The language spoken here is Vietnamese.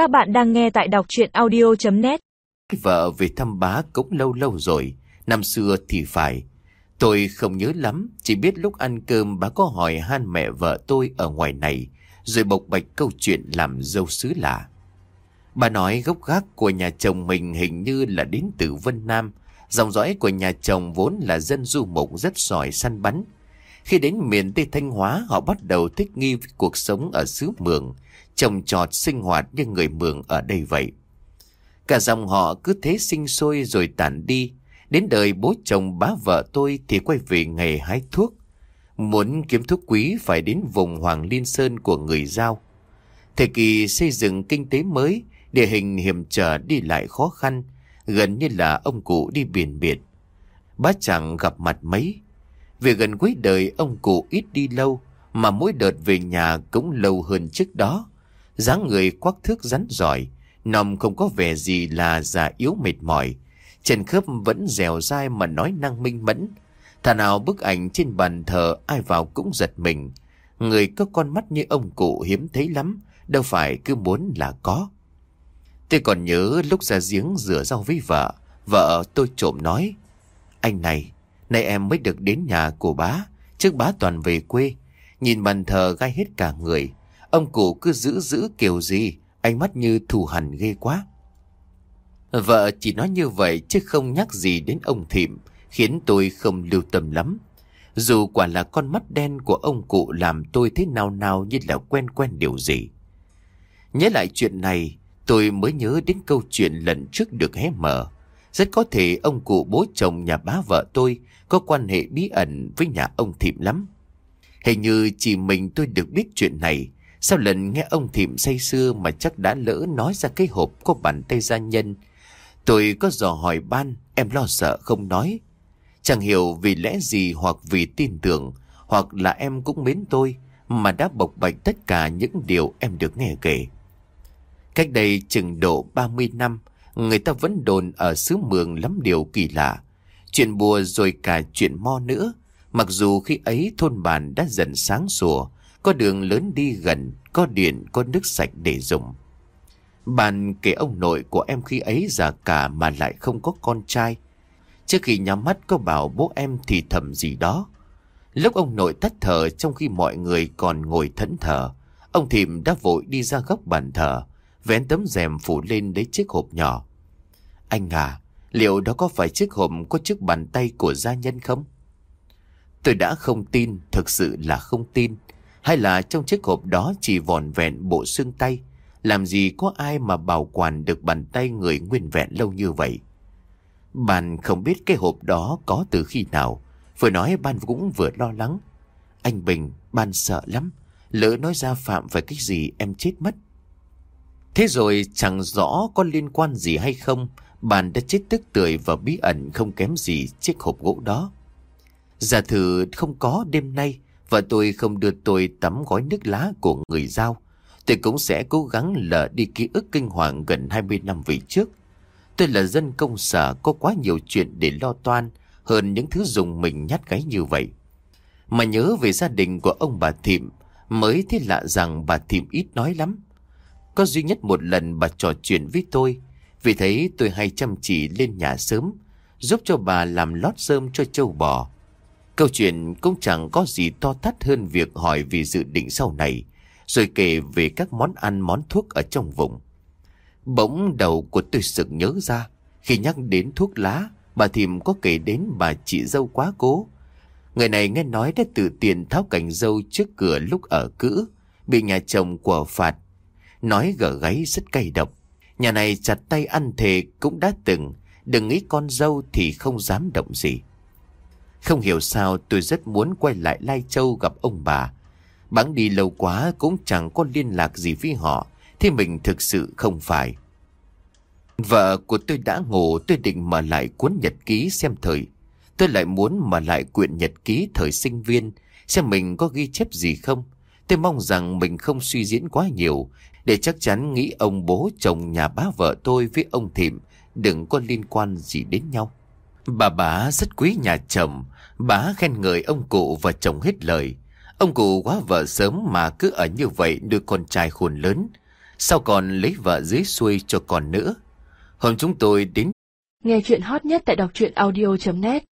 Các bạn đang nghe tại đọc chuyện audio.net Vợ về thăm bá cũng lâu lâu rồi, năm xưa thì phải. Tôi không nhớ lắm, chỉ biết lúc ăn cơm bá có hỏi han mẹ vợ tôi ở ngoài này, rồi bộc bạch câu chuyện làm dâu xứ lạ. Bà nói gốc gác của nhà chồng mình hình như là đến từ Vân Nam, dòng dõi của nhà chồng vốn là dân du mục rất giỏi săn bắn. Khi đến miền Tây Thanh Hóa, họ bắt đầu thích nghi với cuộc sống ở xứ Mường, trồng trọt sinh hoạt như người Mường ở đây vậy. Cả dòng họ cứ thế sinh sôi rồi tản đi. Đến đời bố chồng bá vợ tôi thì quay về nghề hái thuốc. Muốn kiếm thuốc quý phải đến vùng Hoàng Liên Sơn của người Giao. Thời kỳ xây dựng kinh tế mới, địa hình hiểm trở đi lại khó khăn, gần như là ông cụ đi biển biệt. Bá chẳng gặp mặt mấy. Về gần cuối đời ông cụ ít đi lâu, mà mỗi đợt về nhà cũng lâu hơn trước đó. dáng người quắc thước rắn giỏi, nòng không có vẻ gì là già yếu mệt mỏi. Trần khớp vẫn dẻo dai mà nói năng minh mẫn. Thà nào bức ảnh trên bàn thờ ai vào cũng giật mình. Người có con mắt như ông cụ hiếm thấy lắm, đâu phải cứ muốn là có. Tôi còn nhớ lúc ra giếng rửa rau với vợ, vợ tôi trộm nói. Anh này, nay em mới được đến nhà của bá, trước bá toàn về quê. Nhìn bàn thờ gai hết cả người, ông cụ cứ giữ giữ kiểu gì, ánh mắt như thù hằn ghê quá. Vợ chỉ nói như vậy chứ không nhắc gì đến ông Thịm, khiến tôi không lưu tâm lắm. Dù quả là con mắt đen của ông cụ làm tôi thế nào nào như là quen quen điều gì. Nhớ lại chuyện này, tôi mới nhớ đến câu chuyện lần trước được hé mở. Rất có thể ông cụ bố chồng nhà bá vợ tôi có quan hệ bí ẩn với nhà ông Thịm lắm. Hình như chỉ mình tôi được biết chuyện này, sau lần nghe ông Thịm say xưa mà chắc đã lỡ nói ra cái hộp có bàn tay gia nhân. Tôi có dò hỏi ban, em lo sợ không nói. Chẳng hiểu vì lẽ gì hoặc vì tin tưởng, hoặc là em cũng mến tôi, mà đã bộc bạch tất cả những điều em được nghe kể. Cách đây chừng độ 30 năm, người ta vẫn đồn ở xứ mường lắm điều kỳ lạ. Chuyện bùa rồi cả chuyện mo nữa. Mặc dù khi ấy thôn bản đã dần sáng sủa, có đường lớn đi gần, có điện, có nước sạch để dùng. Bạn kể ông nội của em khi ấy già cả mà lại không có con trai. Trước khi nhắm mắt có bảo bố em thì thầm gì đó. Lúc ông nội tắt thở trong khi mọi người còn ngồi thẫn thờ, ông Thìm đã vội đi ra góc bàn thờ, vén tấm rèm phủ lên lấy chiếc hộp nhỏ. Anh à, liệu đó có phải chiếc hộp có chiếc bàn tay của gia nhân không? Tôi đã không tin, thực sự là không tin. Hay là trong chiếc hộp đó chỉ vòn vẹn bộ xương tay? Làm gì có ai mà bảo quản được bàn tay người nguyên vẹn lâu như vậy? Bạn không biết cái hộp đó có từ khi nào. Vừa nói ban cũng vừa lo lắng. Anh Bình, ban sợ lắm. Lỡ nói ra phạm phải cái gì em chết mất. Thế rồi chẳng rõ có liên quan gì hay không, bạn đã chết tức tưởi và bí ẩn không kém gì chiếc hộp gỗ đó. Giả thử không có đêm nay, vợ tôi không đưa tôi tắm gói nước lá của người giao. Tôi cũng sẽ cố gắng lờ đi ký ức kinh hoàng gần 20 năm về trước. Tôi là dân công sở có quá nhiều chuyện để lo toan hơn những thứ dùng mình nhát gáy như vậy. Mà nhớ về gia đình của ông bà Thịm, mới thấy lạ rằng bà Thịm ít nói lắm. Có duy nhất một lần bà trò chuyện với tôi, vì thế tôi hay chăm chỉ lên nhà sớm, giúp cho bà làm lót sơm cho châu bò. Câu chuyện cũng chẳng có gì to thắt hơn việc hỏi vì dự định sau này, rồi kể về các món ăn món thuốc ở trong vùng. Bỗng đầu của tôi sực nhớ ra, khi nhắc đến thuốc lá, bà Thìm có kể đến bà chị dâu quá cố. Người này nghe nói đã tự tiền tháo cành dâu trước cửa lúc ở cữ, bị nhà chồng của phạt. Nói gở gáy rất cay độc. Nhà này chặt tay ăn thề cũng đã từng, đừng nghĩ con dâu thì không dám động gì. Không hiểu sao tôi rất muốn quay lại Lai Châu gặp ông bà. Bắn đi lâu quá cũng chẳng có liên lạc gì với họ, thì mình thực sự không phải. Vợ của tôi đã ngủ tôi định mở lại cuốn nhật ký xem thời. Tôi lại muốn mở lại quyển nhật ký thời sinh viên, xem mình có ghi chép gì không. Tôi mong rằng mình không suy diễn quá nhiều, để chắc chắn nghĩ ông bố chồng nhà bá vợ tôi với ông Thịm đừng có liên quan gì đến nhau. Bà bá rất quý nhà chồng, bá khen ngợi ông cụ và chồng hết lời. Ông cụ quá vợ sớm mà cứ ở như vậy đưa con trai khôn lớn. Sao còn lấy vợ dưới xuôi cho con nữa Hôm chúng tôi đến Nghe chuyện hot nhất tại đọc truyện audio.net